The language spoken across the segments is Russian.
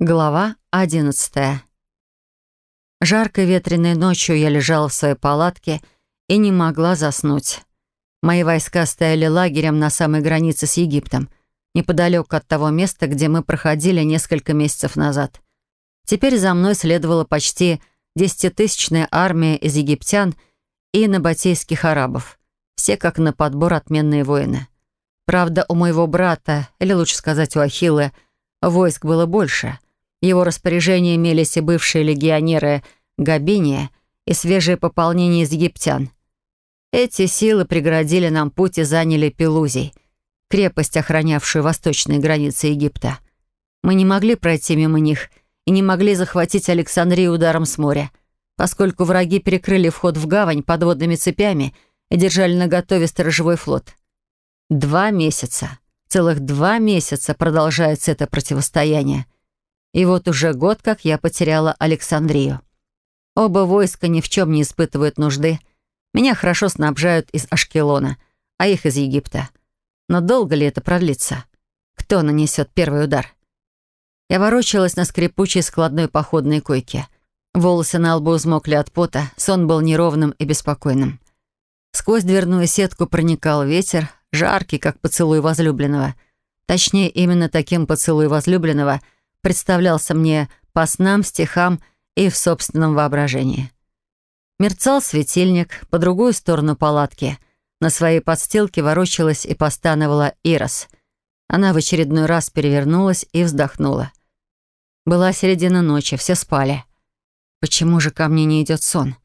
Глава одиннадцатая. Жаркой ветреной ночью я лежала в своей палатке и не могла заснуть. Мои войска стояли лагерем на самой границе с Египтом, неподалеку от того места, где мы проходили несколько месяцев назад. Теперь за мной следовала почти десятитысячная армия из египтян и набатейских арабов. Все как на подбор отменные воины. Правда, у моего брата, или лучше сказать, у Ахилла, войск было больше — его распоряжении имелись и бывшие легионеры Габиния, и свежее пополнение из египтян. Эти силы преградили нам путь и заняли Пелузий, крепость, охранявшую восточные границы Египта. Мы не могли пройти мимо них и не могли захватить Александрию ударом с моря, поскольку враги перекрыли вход в гавань подводными цепями и держали наготове сторожевой флот. Два месяца, целых два месяца продолжается это противостояние — и вот уже год, как я потеряла Александрию. Оба войска ни в чем не испытывают нужды. Меня хорошо снабжают из Ашкелона, а их из Египта. Но долго ли это продлится? Кто нанесет первый удар? Я ворочалась на скрипучей складной походной койке. Волосы на лбу взмокли от пота, сон был неровным и беспокойным. Сквозь дверную сетку проникал ветер, жаркий, как поцелуй возлюбленного. Точнее, именно таким поцелуй возлюбленного — представлялся мне по снам, стихам и в собственном воображении. Мерцал светильник по другую сторону палатки. На своей подстилке ворочалась и постановала Ирос. Она в очередной раз перевернулась и вздохнула. Была середина ночи, все спали. Почему же ко мне не идет сон?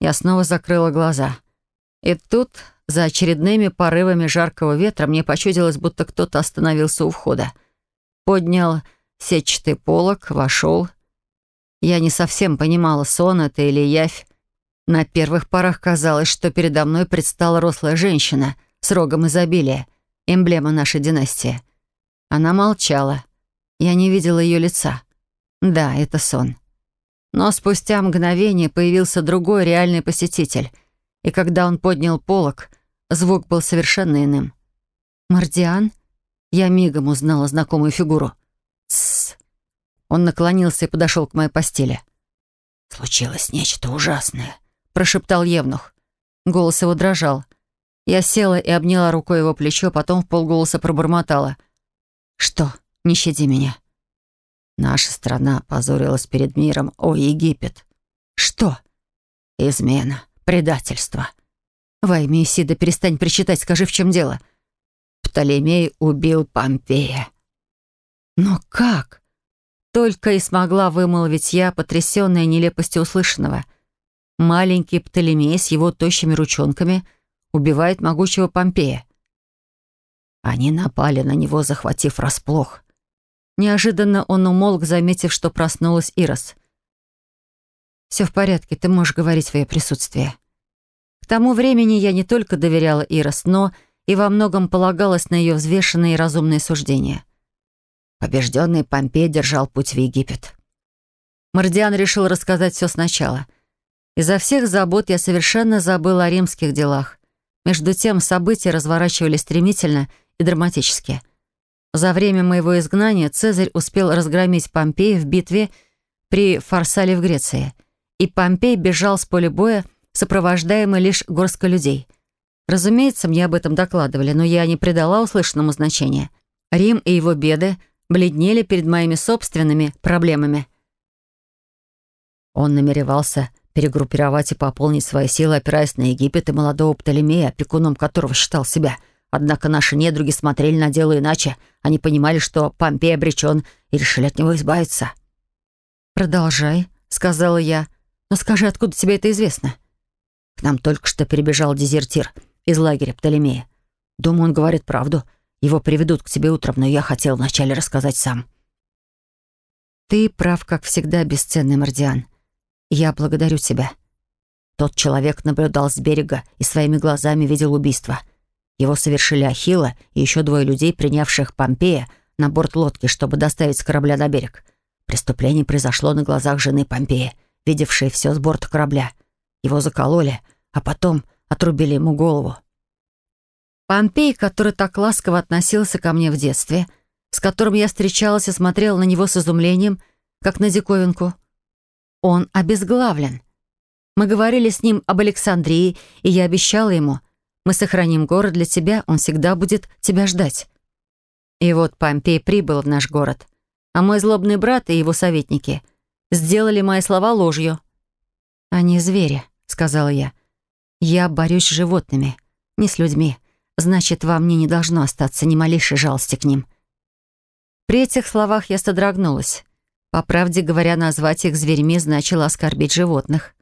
Я снова закрыла глаза. И тут, за очередными порывами жаркого ветра, мне почудилось, будто кто-то остановился у входа. Поднял сетчатый полок, вошел. Я не совсем понимала, сон это или явь. На первых порах казалось, что передо мной предстала рослая женщина с рогом изобилия, эмблема нашей династии. Она молчала. Я не видела ее лица. Да, это сон. Но спустя мгновение появился другой реальный посетитель. И когда он поднял полог, звук был совершенно иным. «Мардиан?» Я мигом узнала знакомую фигуру. Он наклонился и подошел к моей постели. «Случилось нечто ужасное», — прошептал Евнух. Голос его дрожал. Я села и обняла рукой его плечо, потом в полголоса пробормотала. «Что? Не щади меня». «Наша страна позорилась перед миром. О, Египет!» «Что?» «Измена. Предательство». «Во Исида, перестань причитать, скажи, в чем дело». «Птолемей убил Помпея». «Но как?» Только и смогла вымолвить я, потрясенная нелепостью услышанного. Маленький Птолемей с его тощими ручонками убивает могучего Помпея. Они напали на него, захватив расплох. Неожиданно он умолк, заметив, что проснулась Ирос. «Все в порядке, ты можешь говорить в ее присутствии». К тому времени я не только доверяла Ирос, но и во многом полагалась на ее взвешенные и разумные суждения — Побежденный Помпей держал путь в Египет. Мардиан решил рассказать все сначала. Изо всех забот я совершенно забыла о римских делах. Между тем события разворачивались стремительно и драматически. За время моего изгнания Цезарь успел разгромить Помпея в битве при Фарсале в Греции, и Помпей бежал с поля боя, сопровождаемый лишь горсткой людей. Разумеется, мне об этом докладывали, но я не придала услышанному значения. Рим и его беды — бледнели перед моими собственными проблемами. Он намеревался перегруппировать и пополнить свои силы, опираясь на Египет и молодого Птолемея, опекуном которого считал себя. Однако наши недруги смотрели на дело иначе. Они понимали, что Помпей обречен, и решили от него избавиться. «Продолжай», — сказала я. «Но скажи, откуда тебе это известно?» К нам только что перебежал дезертир из лагеря Птолемея. Думаю, он говорит правду. Его приведут к тебе утром, но я хотел вначале рассказать сам». «Ты прав, как всегда, бесценный Мордиан. Я благодарю тебя». Тот человек наблюдал с берега и своими глазами видел убийство. Его совершили Ахилла и еще двое людей, принявших Помпея на борт лодки, чтобы доставить с корабля на берег. Преступление произошло на глазах жены Помпея, видевшей все с борта корабля. Его закололи, а потом отрубили ему голову. Помпей, который так ласково относился ко мне в детстве, с которым я встречалась и смотрела на него с изумлением, как на диковинку. Он обезглавлен. Мы говорили с ним об Александрии, и я обещала ему, мы сохраним город для тебя, он всегда будет тебя ждать. И вот Помпей прибыл в наш город, а мой злобный брат и его советники сделали мои слова ложью. «Они звери», — сказала я. «Я борюсь с животными, не с людьми» значит, во мне не должно остаться ни малейшей жалости к ним. При этих словах я содрогнулась. По правде говоря, назвать их зверьми значило оскорбить животных.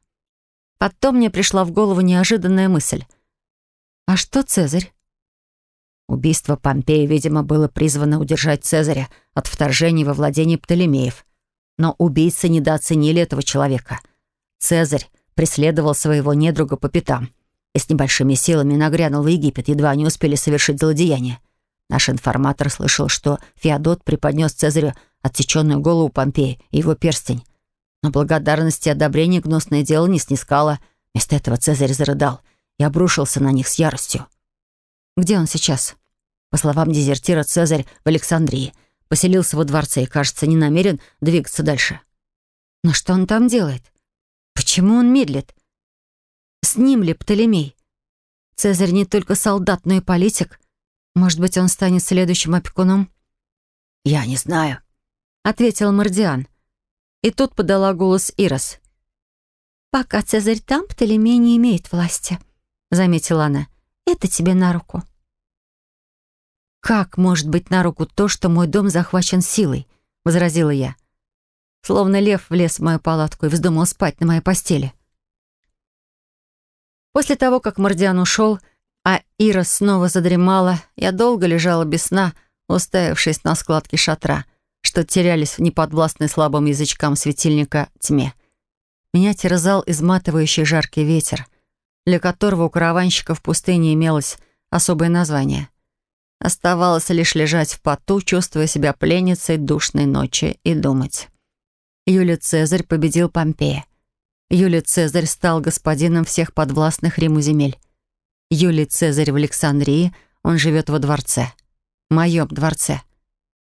Потом мне пришла в голову неожиданная мысль. «А что Цезарь?» Убийство Помпея, видимо, было призвано удержать Цезаря от вторжения во владение Птолемеев. Но убийцы недооценили этого человека. Цезарь преследовал своего недруга по пятам — и с небольшими силами нагрянул в Египет, едва они успели совершить злодеяние. Наш информатор слышал, что Феодот преподнес Цезарю отсеченную голову Помпея и его перстень. Но благодарности и одобрения гнусное дело не снискало. Вместо этого Цезарь зарыдал и обрушился на них с яростью. «Где он сейчас?» По словам дезертира, Цезарь в Александрии. Поселился во дворце и, кажется, не намерен двигаться дальше. «Но что он там делает? Почему он медлит? С ним ли Птолемей? Цезарь не только солдат, но и политик. Может быть, он станет следующим опекуном? «Я не знаю», — ответил Мордиан. И тут подала голос Ирос. «Пока Цезарь там, Птолемей не имеет власти», — заметила она. «Это тебе на руку». «Как может быть на руку то, что мой дом захвачен силой?» — возразила я. Словно лев влез в мою палатку и вздумал спать на моей постели. После того, как Мордиан ушел, а Ира снова задремала, я долго лежала без сна, уставившись на складки шатра, что терялись в неподвластной слабым язычкам светильника тьме. Меня терзал изматывающий жаркий ветер, для которого у караванщиков в пустыне имелось особое название. Оставалось лишь лежать в поту, чувствуя себя пленницей душной ночи, и думать. Юлий Цезарь победил Помпея. Юлий Цезарь стал господином всех подвластных Риму земель. Юлий Цезарь в Александрии, он живет во дворце. Моем дворце.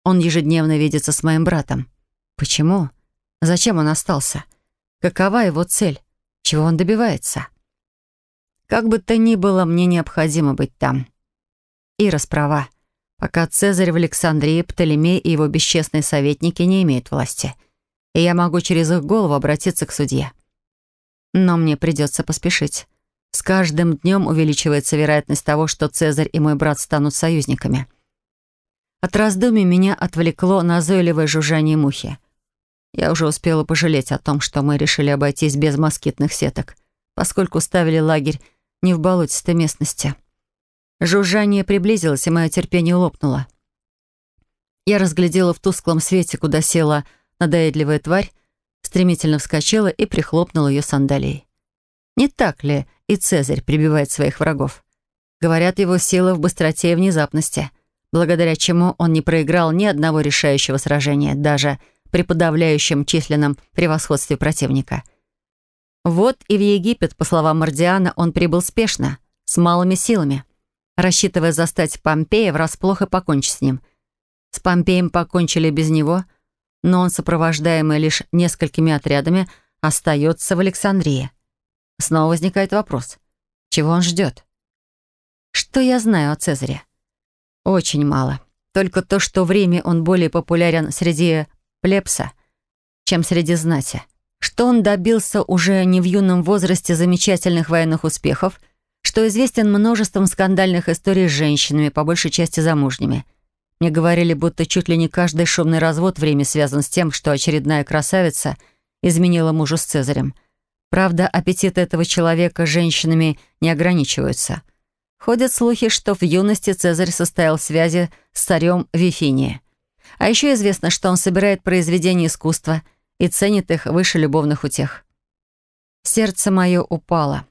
Он ежедневно видится с моим братом. Почему? Зачем он остался? Какова его цель? Чего он добивается? Как бы то ни было, мне необходимо быть там. Ира справа. Пока Цезарь в Александрии, Птолемей и его бесчестные советники не имеют власти. И я могу через их голову обратиться к судье. Но мне придется поспешить. С каждым днем увеличивается вероятность того, что Цезарь и мой брат станут союзниками. От раздумий меня отвлекло назойливое жужжание мухи. Я уже успела пожалеть о том, что мы решили обойтись без москитных сеток, поскольку ставили лагерь не в болотистой местности. Жужжание приблизилось, и мое терпение лопнуло. Я разглядела в тусклом свете, куда села надоедливая тварь, стремительно вскочила и прихлопнула ее сандалией. Не так ли и Цезарь прибивает своих врагов? Говорят, его сила в быстроте и внезапности, благодаря чему он не проиграл ни одного решающего сражения, даже при подавляющем численном превосходстве противника. Вот и в Египет, по словам Мордиана, он прибыл спешно, с малыми силами, рассчитывая застать Помпея врасплох и покончить с ним. С Помпеем покончили без него — но он, сопровождаемый лишь несколькими отрядами, остается в Александрии. Снова возникает вопрос, чего он ждет? Что я знаю о Цезаре? Очень мало. Только то, что в Риме он более популярен среди плепса, чем среди знати. Что он добился уже не в юном возрасте замечательных военных успехов, что известен множеством скандальных историй с женщинами, по большей части замужними, мне говорили, будто чуть ли не каждый шумный развод в Риме связан с тем, что очередная красавица изменила мужу с Цезарем. Правда, аппетит этого человека женщинами не ограничиваются. Ходят слухи, что в юности Цезарь состоял в связи с царем Вифинии. А еще известно, что он собирает произведения искусства и ценит их выше любовных утех. Сердце мое упало.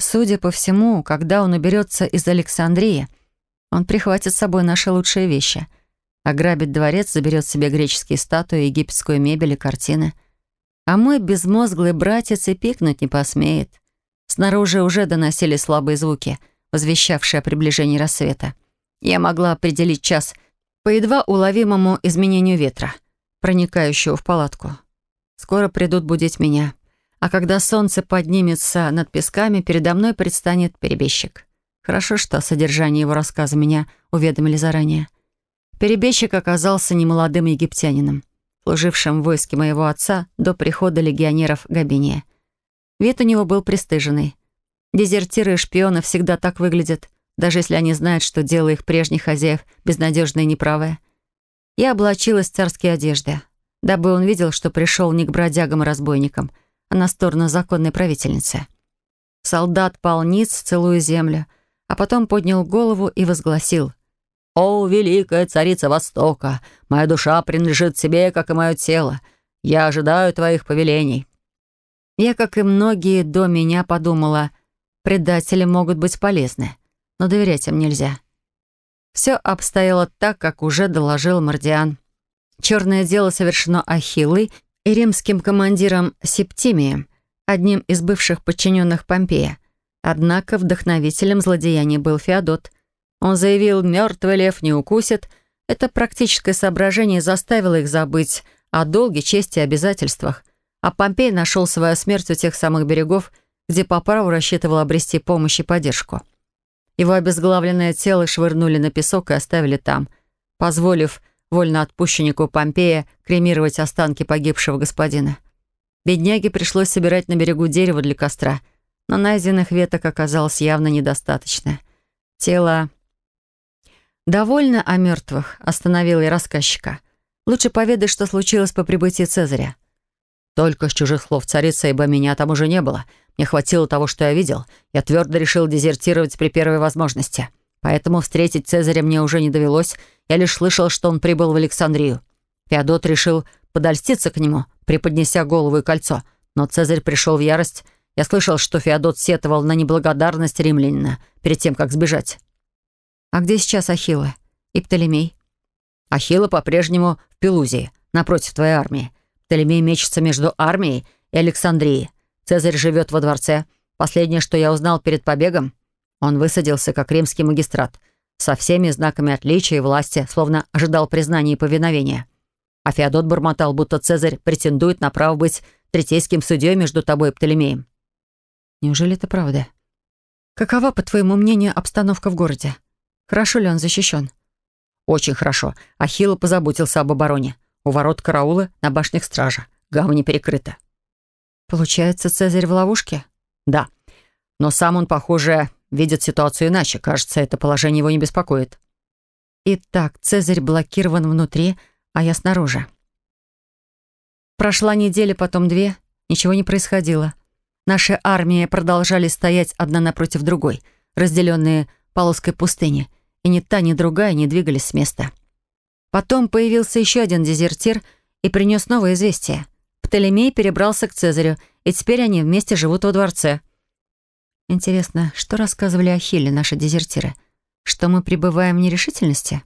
Судя по всему, когда он уберется из Александрии, он прихватит с собой наши лучшие вещи. Ограбит дворец, заберет себе греческие статуи, египетскую мебель и картины. А мой безмозглый братец и пикнуть не посмеет. Снаружи уже доносили слабые звуки, возвещавшие о приближении рассвета. Я могла определить час по едва уловимому изменению ветра, проникающего в палатку. Скоро придут будить меня. А когда солнце поднимется над песками, передо мной предстанет перебежчик. Хорошо, что о содержании его рассказа меня уведомили заранее. Перебежчик оказался немолодым египтянином, служившим в войске моего отца до прихода легионеров Габиния. Вид у него был пристыженный. Дезертиры и шпионы всегда так выглядят, даже если они знают, что дело их прежних хозяев безнадежное и неправое. Я облачилась в царские одежды, дабы он видел, что пришел не к бродягам и разбойникам, а на сторону законной правительницы. Солдат полниц, целую землю — а потом поднял голову и возгласил. «О, великая царица Востока! Моя душа принадлежит тебе, как и мое тело. Я ожидаю твоих повелений». Я, как и многие до меня, подумала, предатели могут быть полезны, но доверять им нельзя. Все обстояло так, как уже доложил Мардиан Черное дело совершено Ахиллой и римским командиром Септимием, одним из бывших подчиненных Помпея. Однако вдохновителем злодеяния был Феодот. Он заявил «мертвый лев не укусит». Это практическое соображение заставило их забыть о долге, чести и обязательствах. А Помпей нашел свою смерть у тех самых берегов, где по праву рассчитывал обрести помощь и поддержку. Его обезглавленное тело швырнули на песок и оставили там, позволив вольноотпущеннику Помпея кремировать останки погибшего господина. Бедняге пришлось собирать на берегу дерево для костра — но найденных веток оказалось явно недостаточно. Тело... «Довольно о мертвых», — остановил я рассказчика. «Лучше поведай, что случилось по прибытии Цезаря». «Только с чужих слов царица, ибо меня там уже не было. Мне хватило того, что я видел. Я твердо решил дезертировать при первой возможности. Поэтому встретить Цезаря мне уже не довелось. Я лишь слышал, что он прибыл в Александрию. Феодот решил подольститься к нему, преподнеся голову и кольцо. Но Цезарь пришел в ярость я слышал, что Феодот сетовал на неблагодарность римлянина перед тем, как сбежать. А где сейчас Ахилла и Птолемей? Ахилла по-прежнему в Пелузии, напротив твоей армии. Птолемей мечется между армией и Александрией. Цезарь живет во дворце. Последнее, что я узнал перед побегом, он высадился как римский магистрат, со всеми знаками отличия и власти, словно ожидал признания и повиновения. А Феодот бормотал, будто Цезарь претендует на право быть третейским судьей между тобой и Птолемеем. Неужели это правда? Какова, по твоему мнению, обстановка в городе? Хорошо ли он защищен? Очень хорошо. Ахилла позаботился об обороне. У ворот караула, на башнях стража. Гавань перекрыта. Получается, Цезарь в ловушке? Да. Но сам он, похоже, видит ситуацию иначе. Кажется, это положение его не беспокоит. Итак, Цезарь блокирован внутри, а я снаружи. Прошла неделя, потом две. Ничего не происходило. Наши армии продолжали стоять одна напротив другой, разделенные полоской пустыни, и ни та, ни другая не двигались с места. Потом появился еще один дезертир и принес новое известие. Птолемей перебрался к Цезарю, и теперь они вместе живут во дворце. Интересно, что рассказывали Ахилле наши дезертиры? Что мы пребываем в нерешительности?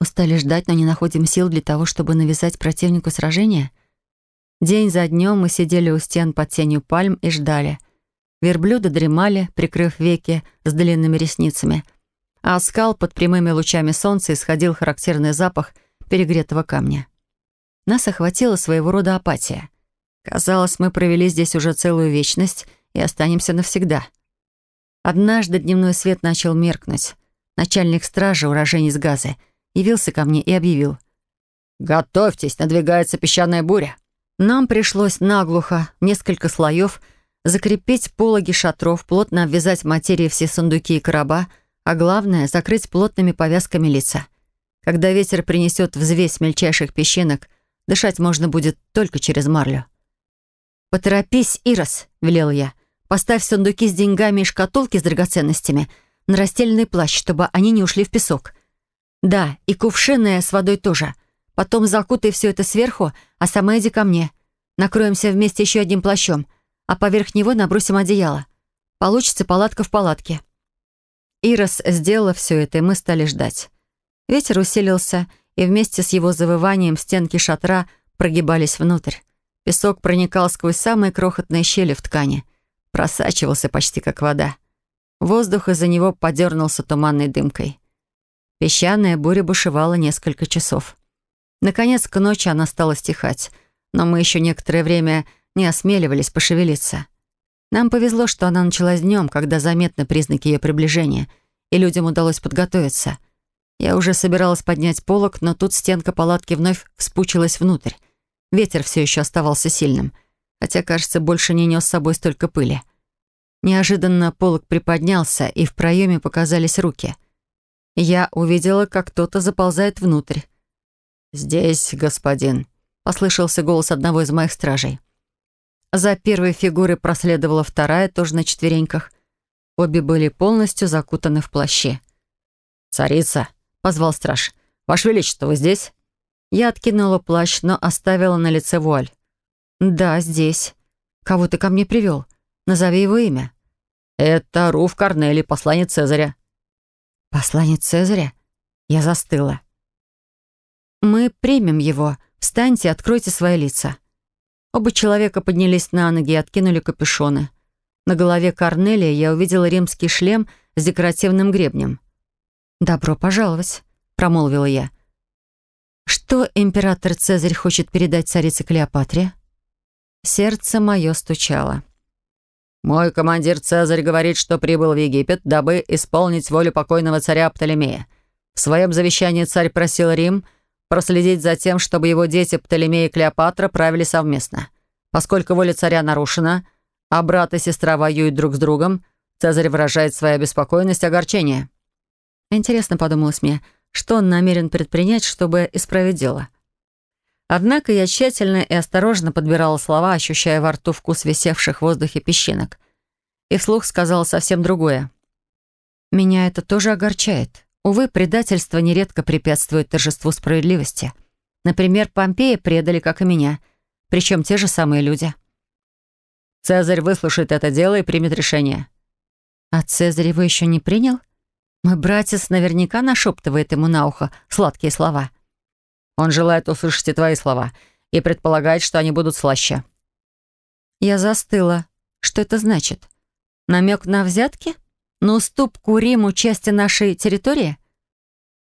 Устали ждать, но не находим сил для того, чтобы навязать противнику сражение? День за днем мы сидели у стен под тенью пальм и ждали. Верблюды дремали, прикрыв веки с длинными ресницами. А скал под прямыми лучами солнца исходил характерный запах перегретого камня. Нас охватила своего рода апатия. Казалось, мы провели здесь уже целую вечность и останемся навсегда. Однажды дневной свет начал меркнуть. Начальник стражи, уроженец газы, явился ко мне и объявил. «Готовьтесь, надвигается песчаная буря!» Нам пришлось наглухо, несколько слоев, закрепить пологи шатров, плотно обвязать материи все сундуки и короба, а главное — закрыть плотными повязками лица. Когда ветер принесет взвесь мельчайших песчинок, дышать можно будет только через марлю. «Поторопись, Ирос!» — велел я. «Поставь сундуки с деньгами и шкатулки с драгоценностями на растельный плащ, чтобы они не ушли в песок. Да, и кувшины с водой тоже. Потом закутай все это сверху — а сама иди ко мне. Накроемся вместе еще одним плащом, а поверх него набросим одеяло. Получится палатка в палатке». Ирос сделала все это, и мы стали ждать. Ветер усилился, и вместе с его завыванием стенки шатра прогибались внутрь. Песок проникал сквозь самые крохотные щели в ткани. Просачивался почти как вода. Воздух из-за него подернулся туманной дымкой. Песчаная буря бушевала несколько часов. Наконец, к ночи она стала стихать, но мы еще некоторое время не осмеливались пошевелиться. Нам повезло, что она началась днем, когда заметны признаки ее приближения, и людям удалось подготовиться. Я уже собиралась поднять полок, но тут стенка палатки вновь вспучилась внутрь. Ветер все еще оставался сильным, хотя, кажется, больше не нес с собой столько пыли. Неожиданно полок приподнялся, и в проеме показались руки. Я увидела, как кто-то заползает внутрь. «Здесь, господин», — послышался голос одного из моих стражей. За первой фигурой проследовала вторая, тоже на четвереньках. Обе были полностью закутаны в плаще. «Царица», — позвал страж, — «Ваше Величество, вы здесь?» Я откинула плащ, но оставила на лице вуаль. «Да, здесь. Кого ты ко мне привел? Назови его имя». «Это Руф Корнели, посланец Цезаря». «Посланец Цезаря?» Я застыла. «Мы примем его. Встаньте, откройте свои лица». Оба человека поднялись на ноги и откинули капюшоны. На голове Корнелия я увидела римский шлем с декоративным гребнем. «Добро пожаловать», — промолвила я. «Что император Цезарь хочет передать царице Клеопатре?» Сердце мое стучало. «Мой командир Цезарь говорит, что прибыл в Египет, дабы исполнить волю покойного царя Птолемея. В своем завещании царь просил Рим — проследить за тем, чтобы его дети Птолемей и Клеопатра правили совместно. Поскольку воля царя нарушена, а брат и сестра воюют друг с другом, Цезарь выражает свою обеспокоенность и огорчение. Интересно, подумалось мне, что он намерен предпринять, чтобы исправить дело. Однако я тщательно и осторожно подбирала слова, ощущая во рту вкус висевших в воздухе песчинок. И вслух сказала совсем другое. «Меня это тоже огорчает». Увы, предательство нередко препятствует торжеству справедливости. Например, Помпея предали, как и меня, причем те же самые люди. Цезарь выслушает это дело и примет решение. А Цезарь его еще не принял? Мой братец наверняка нашептывает ему на ухо сладкие слова. Он желает услышать и твои слова и предполагает, что они будут слаще. Я застыла. Что это значит? Намек на взятки? на уступку Риму части нашей территории?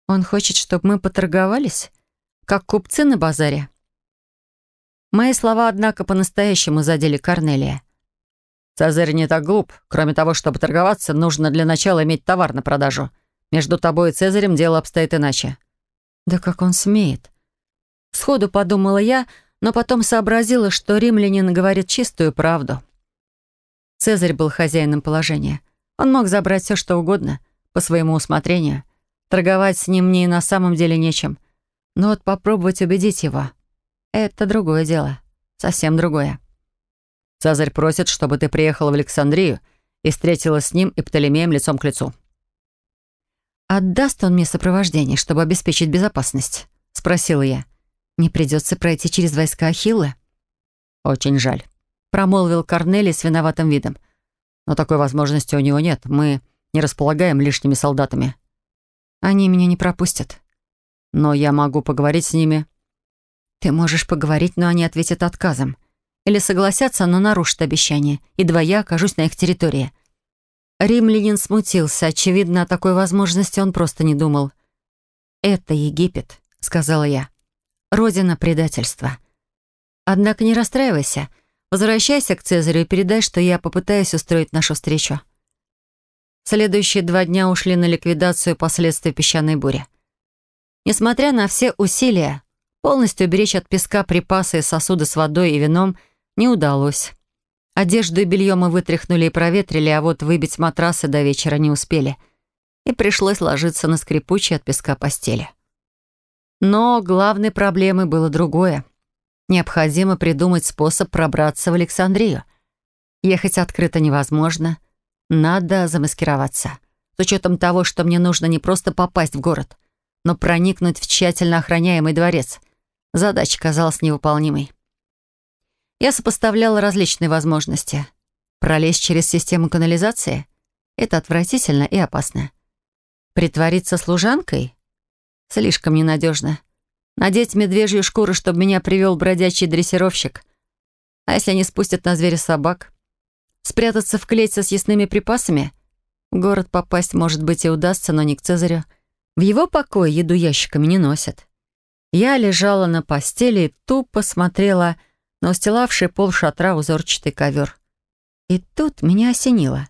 Он хочет, чтобы мы поторговались, как купцы на базаре. Мои слова, однако, по-настоящему задели Корнелия. «Цезарь не так глуп. Кроме того, чтобы торговаться, нужно для начала иметь товар на продажу. Между тобой и Цезарем дело обстоит иначе». «Да как он смеет?» Сходу подумала я, но потом сообразила, что римлянин говорит чистую правду. Цезарь был хозяином положения. Он мог забрать все, что угодно, по своему усмотрению. Торговать с ним мне и на самом деле нечем. Но вот попробовать убедить его — это другое дело. Совсем другое. Цезарь просит, чтобы ты приехала в Александрию и встретилась с ним и Птолемеем лицом к лицу. «Отдаст он мне сопровождение, чтобы обеспечить безопасность?» — спросила я. «Не придется пройти через войска Ахилла?» «Очень жаль», — промолвил Корнелий с виноватым видом. — но такой возможности у него нет. Мы не располагаем лишними солдатами. Они меня не пропустят. Но я могу поговорить с ними. Ты можешь поговорить, но они ответят отказом. Или согласятся, но нарушат обещание. Едва я окажусь на их территории. Римлянин смутился. Очевидно, о такой возможности он просто не думал. «Это Египет», — сказала я. «Родина предательства». Однако не расстраивайся. Возвращайся к Цезарю и передай, что я попытаюсь устроить нашу встречу». Следующие два дня ушли на ликвидацию последствий песчаной бури. Несмотря на все усилия, полностью беречь от песка припасы и сосуды с водой и вином не удалось. Одежду и белье мы вытряхнули и проветрили, а вот выбить матрасы до вечера не успели. И пришлось ложиться на скрипучей от песка постели. Но главной проблемой было другое. Необходимо придумать способ пробраться в Александрию. Ехать открыто невозможно. Надо замаскироваться. С учетом того, что мне нужно не просто попасть в город, но проникнуть в тщательно охраняемый дворец. Задача казалась невыполнимой. Я сопоставляла различные возможности. Пролезть через систему канализации — это отвратительно и опасно. Притвориться служанкой — слишком ненадежно. Надеть медвежью шкуру, чтобы меня привел бродячий дрессировщик. А если они спустят на зверя собак? Спрятаться в клетце с съестными припасами? В город попасть, может быть, и удастся, но не к Цезарю. В его покое еду ящиками не носят. Я лежала на постели и тупо смотрела на устилавший пол шатра узорчатый ковер. И тут меня осенило.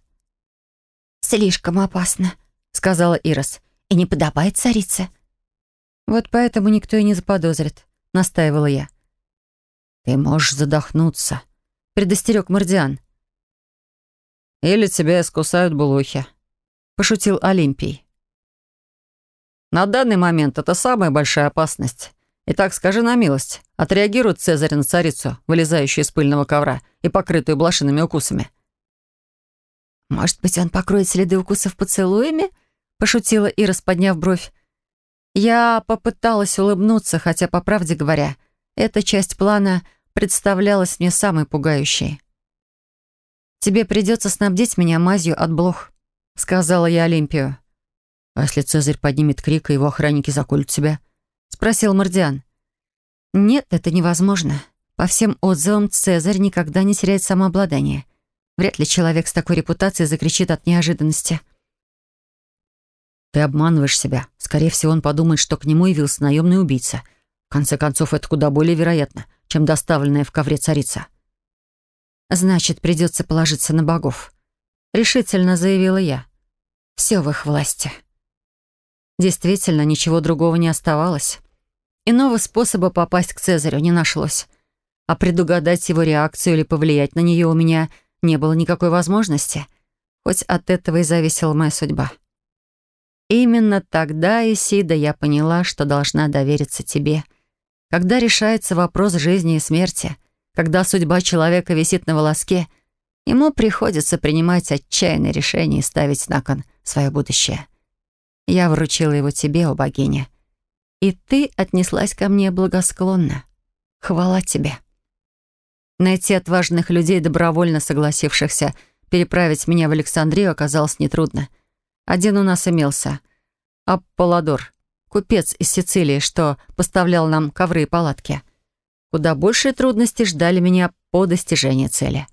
«Слишком опасно», — сказала Ирос, — «и не подобает царице». Вот поэтому никто и не заподозрит, настаивала я. Ты можешь задохнуться, предостерег Мордиан. Или тебя искусают блохи, пошутил Олимпий. На данный момент это самая большая опасность. Итак, скажи на милость, отреагирует Цезарь на царицу, вылезающую из пыльного ковра и покрытую блошиными укусами? «Может быть, он покроет следы укусов поцелуями?» — пошутила Ира, подняв бровь. Я попыталась улыбнуться, хотя, по правде говоря, эта часть плана представлялась мне самой пугающей. «Тебе придется снабдить меня мазью от блох», — сказала я Олимпию. «А если Цезарь поднимет крик, и его охранники заколют тебя?» — спросил Мордиан. «Нет, это невозможно. По всем отзывам Цезарь никогда не теряет самообладание. Вряд ли человек с такой репутацией закричит от неожиданности». «Ты обманываешь себя. Скорее всего, он подумает, что к нему явился наемный убийца. В конце концов, это куда более вероятно, чем доставленная в ковре царица». «Значит, придется положиться на богов», — решительно заявила я. «Все в их власти». Действительно, ничего другого не оставалось. Иного способа попасть к Цезарю не нашлось. А предугадать его реакцию или повлиять на нее у меня не было никакой возможности. Хоть от этого и зависела моя судьба. Именно тогда, Исида, я поняла, что должна довериться тебе. Когда решается вопрос жизни и смерти, когда судьба человека висит на волоске, ему приходится принимать отчаянные решения и ставить на кон свое будущее. Я вручила его тебе, о богиня. И ты отнеслась ко мне благосклонно. Хвала тебе. Найти отважных людей, добровольно согласившихся переправить меня в Александрию, оказалось нетрудно — один у нас имелся. Апполадор, купец из Сицилии, что поставлял нам ковры и палатки. Куда большие трудности ждали меня по достижении цели.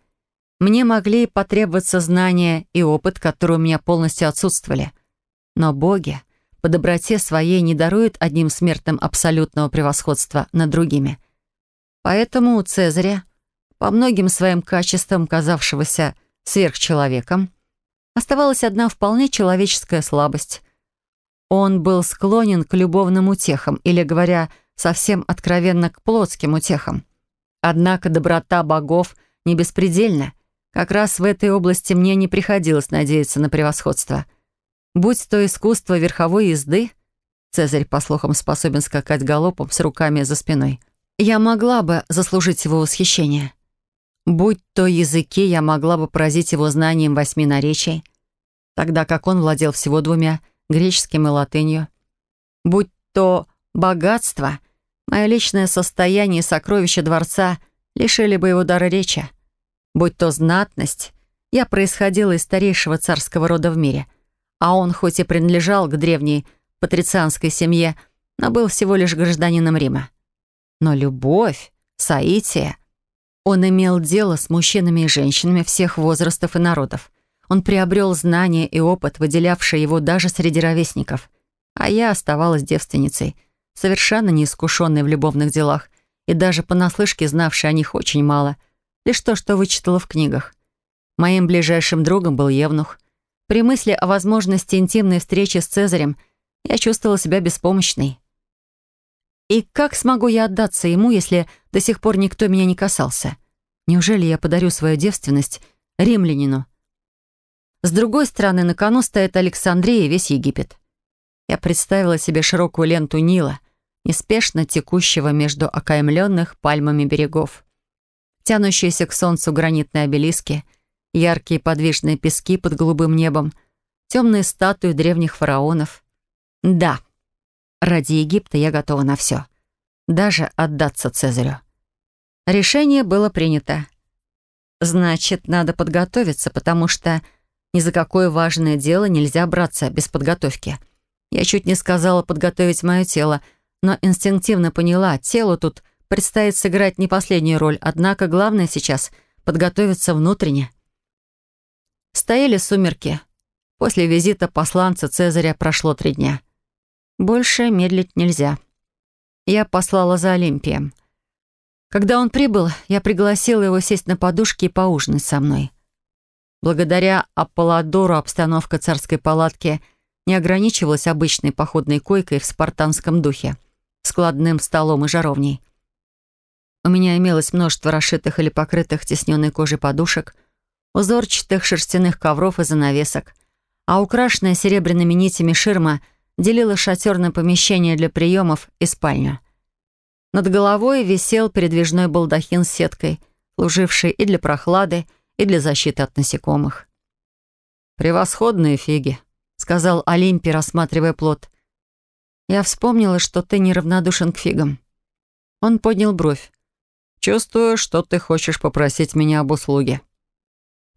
Мне могли потребоваться знания и опыт, которые у меня полностью отсутствовали. Но боги по доброте своей не даруют одним смертным абсолютного превосходства над другими. Поэтому у Цезаря, по многим своим качествам казавшегося сверхчеловеком, Оставалась одна вполне человеческая слабость. Он был склонен к любовным утехам, или, говоря совсем откровенно, к плотским утехам. Однако доброта богов не беспредельна. Как раз в этой области мне не приходилось надеяться на превосходство. Будь то искусство верховой езды, Цезарь, по слухам, способен скакать галопом с руками за спиной, я могла бы заслужить его восхищение. Будь то языке я могла бы поразить его знанием восьми наречий, тогда как он владел всего двумя — греческим и латынью. Будь то богатство, мое личное состояние и сокровища дворца лишили бы его дара речи. Будь то знатность, я происходила из старейшего царского рода в мире, а он хоть и принадлежал к древней патрицианской семье, но был всего лишь гражданином Рима. Но любовь, соитие — он имел дело с мужчинами и женщинами всех возрастов и народов. Он приобрел знания и опыт, выделявшие его даже среди ровесников. А я оставалась девственницей, совершенно неискушенной в любовных делах и даже понаслышке знавшей о них очень мало, лишь то, что вычитала в книгах. Моим ближайшим другом был Евнух. При мысли о возможности интимной встречи с Цезарем я чувствовала себя беспомощной. И как смогу я отдаться ему, если до сих пор никто меня не касался? Неужели я подарю свою девственность римлянину? С другой стороны, на кону стоит Александрия и весь Египет. Я представила себе широкую ленту Нила, неспешно текущего между окаймленных пальмами берегов. Тянущиеся к солнцу гранитные обелиски, яркие подвижные пески под голубым небом, темные статуи древних фараонов. Да, Ради Египта я готова на все. Даже отдаться Цезарю. Решение было принято. Значит, надо подготовиться, потому что ни за какое важное дело нельзя браться без подготовки. Я чуть не сказала подготовить мое тело, но инстинктивно поняла, тело тут предстоит сыграть не последнюю роль, однако главное сейчас — подготовиться внутренне. Стояли сумерки. После визита посланца Цезаря прошло три дня — больше медлить нельзя. Я послала за Олимпием. Когда он прибыл, я пригласила его сесть на подушки и поужинать со мной. Благодаря Аполлодору обстановка царской палатки не ограничивалась обычной походной койкой в спартанском духе, складным столом и жаровней. У меня имелось множество расшитых или покрытых тесненной кожей подушек, узорчатых шерстяных ковров и занавесок, а украшенная серебряными нитями ширма — делила шатер на помещение для приемов и спальню. Над головой висел передвижной балдахин с сеткой, служивший и для прохлады, и для защиты от насекомых. «Превосходные фиги», — сказал Олимпий, рассматривая плод. «Я вспомнила, что ты неравнодушен к фигам». Он поднял бровь. «Чувствую, что ты хочешь попросить меня об услуге».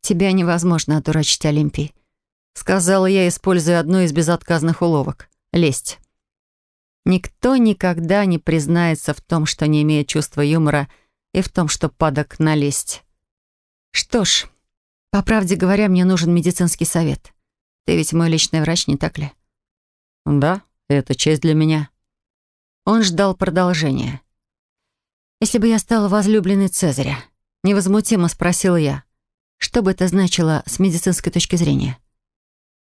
«Тебя невозможно одурачить, Олимпий», — сказала я, используя одну из безотказных уловок. Лесть. Никто никогда не признается в том, что не имеет чувства юмора, и в том, что падок на лесть. Что ж, по правде говоря, мне нужен медицинский совет. Ты ведь мой личный врач, не так ли? Да, это честь для меня. Он ждал продолжения. Если бы я стала возлюбленной Цезаря, невозмутимо спросила я, что бы это значило с медицинской точки зрения?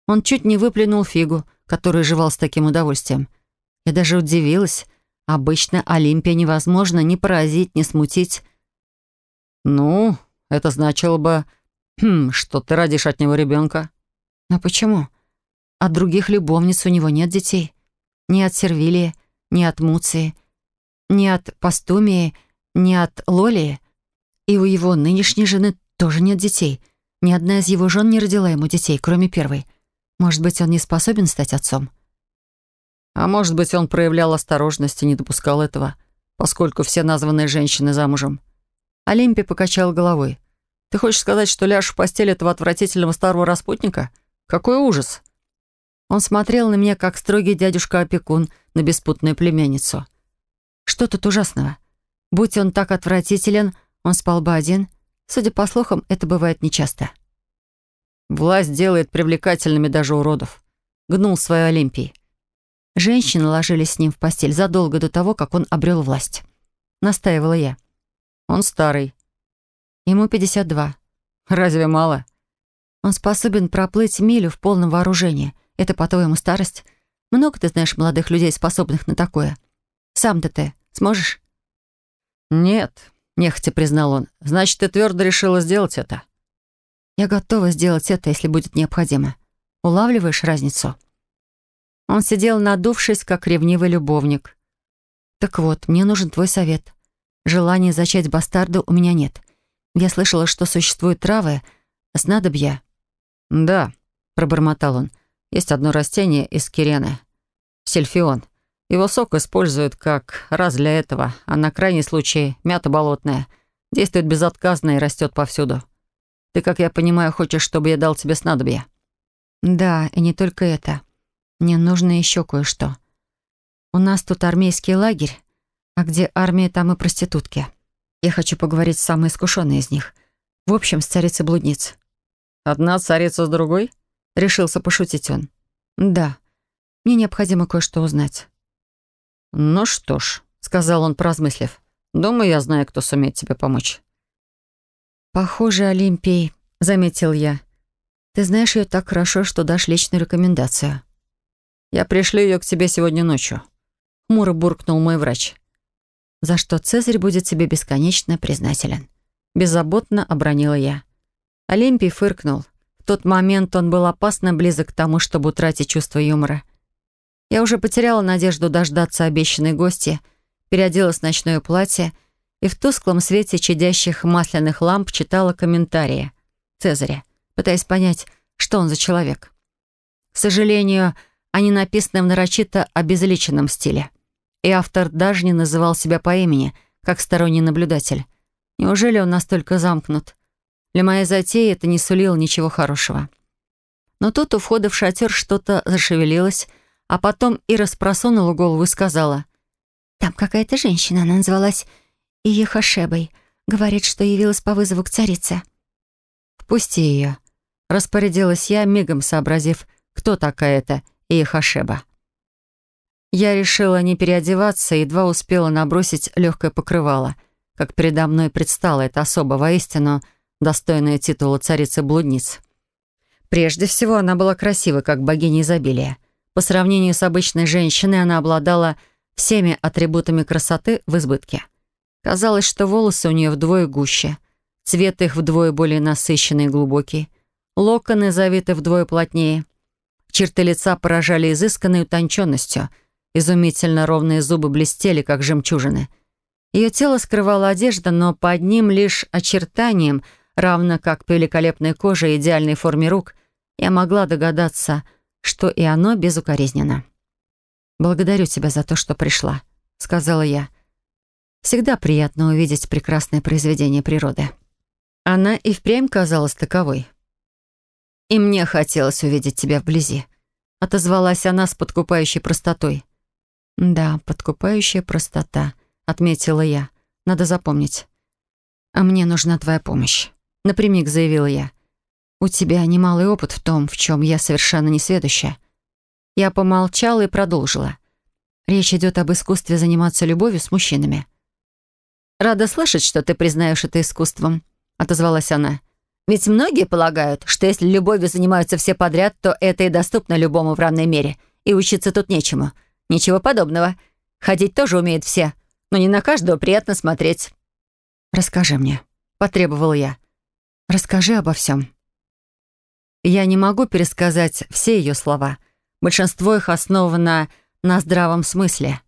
Он чуть не выплюнул фигу — который жевал с таким удовольствием. Я даже удивилась. Обычно Олимпия невозможно ни поразить, ни смутить. «Ну, это значило бы, «Хм, что ты родишь от него ребенка». «Но почему? От других любовниц у него нет детей. Ни от Сервилии, ни от Муции, ни от Пастумии, ни от Лолии. И у его нынешней жены тоже нет детей. Ни одна из его жен не родила ему детей, кроме первой». Может быть, он не способен стать отцом? А может быть, он проявлял осторожность и не допускал этого, поскольку все названные женщины замужем. Олимпий покачал головой. «Ты хочешь сказать, что ляж в постель этого отвратительного старого распутника? Какой ужас!» Он смотрел на меня, как строгий дядюшка-опекун на беспутную племянницу. «Что тут ужасного? Будь он так отвратителен, он спал бы один. Судя по слухам, это бывает нечасто». Власть делает привлекательными даже уродов. Гнул свою Олимпий. Женщины ложились с ним в постель задолго до того, как он обрел власть. Настаивала я. Он старый. Ему 52. Разве мало? Он способен проплыть милю в полном вооружении. Это, по-твоему, старость? Много ты знаешь молодых людей, способных на такое? Сам-то ты сможешь? Нет, нехотя признал он. Значит, ты твердо решила сделать это? Я готова сделать это, если будет необходимо. Улавливаешь разницу?» Он сидел, надувшись, как ревнивый любовник. «Так вот, мне нужен твой совет. Желания зачать бастарду у меня нет. Я слышала, что существуют травы, снадобья». «Да», — пробормотал он, — «есть одно растение из кирены. Сельфион. Его сок используют как раз для этого, а на крайний случай мята болотная. Действует безотказно и растет повсюду. Ты, как я понимаю, хочешь, чтобы я дал тебе снадобье?» «Да, и не только это. Мне нужно еще кое-что. У нас тут армейский лагерь, а где армия, там и проститутки. Я хочу поговорить с самой искушенной из них. В общем, с царицей блудниц». «Одна царица с другой?» — решился пошутить он. «Да. Мне необходимо кое-что узнать». «Ну что ж», — сказал он, поразмыслив, — «думаю, я знаю, кто сумеет тебе помочь». «Похоже, Олимпий», — заметил я. «Ты знаешь ее так хорошо, что дашь личную рекомендацию». «Я пришлю ее к тебе сегодня ночью», — хмуро буркнул мой врач. «За что Цезарь будет тебе бесконечно признателен», — беззаботно обронила я. Олимпий фыркнул. В тот момент он был опасно близок к тому, чтобы утратить чувство юмора. Я уже потеряла надежду дождаться обещанной гости, переоделась в ночное платье — и в тусклом свете чадящих масляных ламп читала комментарии Цезаря, пытаясь понять, что он за человек. К сожалению, они написаны в нарочито обезличенном стиле. И автор даже не называл себя по имени, как сторонний наблюдатель. Неужели он настолько замкнут? Для моей затеи это не сулило ничего хорошего. Но тут у входа в шатер что-то зашевелилось, а потом Ира спросунула голову и сказала. «Там какая-то женщина, она называлась и Ехашебой. Говорит, что явилась по вызову к царице. «Впусти ее», — распорядилась я, мигом сообразив, кто такая эта ехашеба. Я решила не переодеваться и едва успела набросить легкое покрывало, как передо мной предстала эта особа воистину достойная титула царицы-блудниц. Прежде всего, она была красива, как богиня изобилия. По сравнению с обычной женщиной, она обладала всеми атрибутами красоты в избытке — Казалось, что волосы у нее вдвое гуще, цвет их вдвое более насыщенный и глубокий, локоны завиты вдвое плотнее. Черты лица поражали изысканной утонченностью, изумительно ровные зубы блестели, как жемчужины. Ее тело скрывала одежда, но по одним лишь очертаниям, равно как по великолепной коже и идеальной форме рук, я могла догадаться, что и оно безукоризненно. «Благодарю тебя за то, что пришла», — сказала я. Всегда приятно увидеть прекрасное произведение природы. Она и впрямь казалась таковой. «И мне хотелось увидеть тебя вблизи», — отозвалась она с подкупающей простотой. «Да, подкупающая простота», — отметила я. «Надо запомнить». «А мне нужна твоя помощь», — напрямик заявила я. «У тебя немалый опыт в том, в чем я совершенно несведущая». Я помолчала и продолжила. «Речь идет об искусстве заниматься любовью с мужчинами. «Рада слышать, что ты признаешь это искусством», — отозвалась она. «Ведь многие полагают, что если любовью занимаются все подряд, то это и доступно любому в равной мере, и учиться тут нечему. Ничего подобного. Ходить тоже умеют все, но не на каждого приятно смотреть». «Расскажи мне», — потребовал я. «Расскажи обо всем». Я не могу пересказать все ее слова. Большинство их основано на здравом смысле.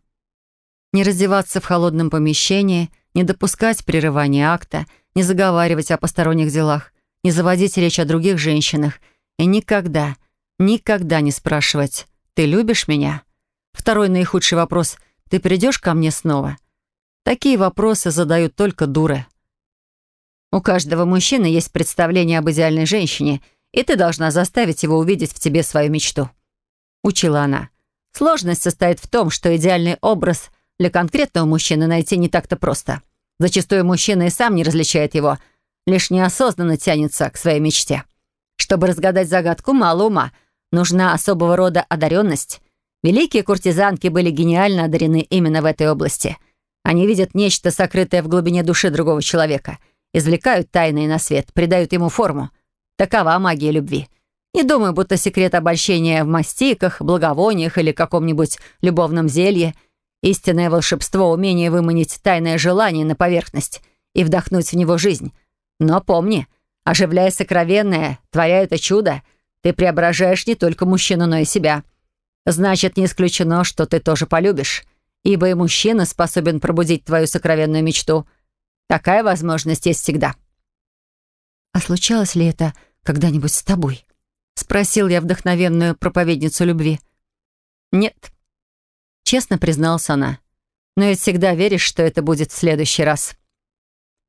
Не раздеваться в холодном помещении — не допускать прерывания акта, не заговаривать о посторонних делах, не заводить речь о других женщинах и никогда, никогда не спрашивать «Ты любишь меня?» Второй наихудший вопрос «Ты придешь ко мне снова?» Такие вопросы задают только дуры. У каждого мужчины есть представление об идеальной женщине, и ты должна заставить его увидеть в тебе свою мечту. Учила она. Сложность состоит в том, что идеальный образ для конкретного мужчины найти не так-то просто. Зачастую мужчина и сам не различает его, лишь неосознанно тянется к своей мечте. Чтобы разгадать загадку, мало ума. Нужна особого рода одаренность. Великие куртизанки были гениально одарены именно в этой области. Они видят нечто, сокрытое в глубине души другого человека, извлекают тайные на свет, придают ему форму. Такова магия любви. Не думаю, будто секрет обольщения в мастиках, благовониях или каком-нибудь любовном зелье — Истинное волшебство — умение выманить тайное желание на поверхность и вдохнуть в него жизнь. Но помни, оживляя сокровенное, творя это чудо, ты преображаешь не только мужчину, но и себя. Значит, не исключено, что ты тоже полюбишь, ибо и мужчина способен пробудить твою сокровенную мечту. Такая возможность есть всегда». «А случалось ли это когда-нибудь с тобой?» — спросил я вдохновенную проповедницу любви. «Нет», Честно призналась она. «Ну «Но ведь всегда веришь, что это будет в следующий раз».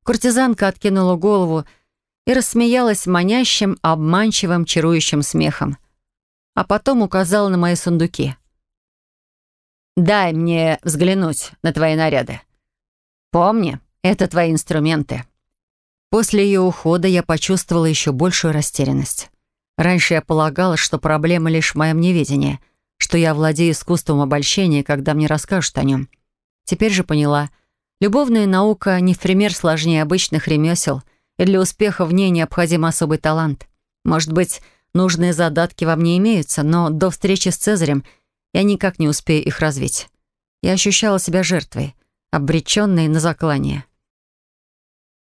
Куртизанка откинула голову и рассмеялась манящим, обманчивым, чарующим смехом. А потом указала на мои сундуки. «Дай мне взглянуть на твои наряды. Помни, это твои инструменты». После ее ухода я почувствовала еще большую растерянность. Раньше я полагала, что проблема лишь в моем неведении — что я владею искусством обольщения, когда мне расскажут о нем. Теперь же поняла. Любовная наука не в пример сложнее обычных ремесел, и для успеха в ней необходим особый талант. Может быть, нужные задатки во мне имеются, но до встречи с Цезарем я никак не успею их развить. Я ощущала себя жертвой, обреченной на заклание.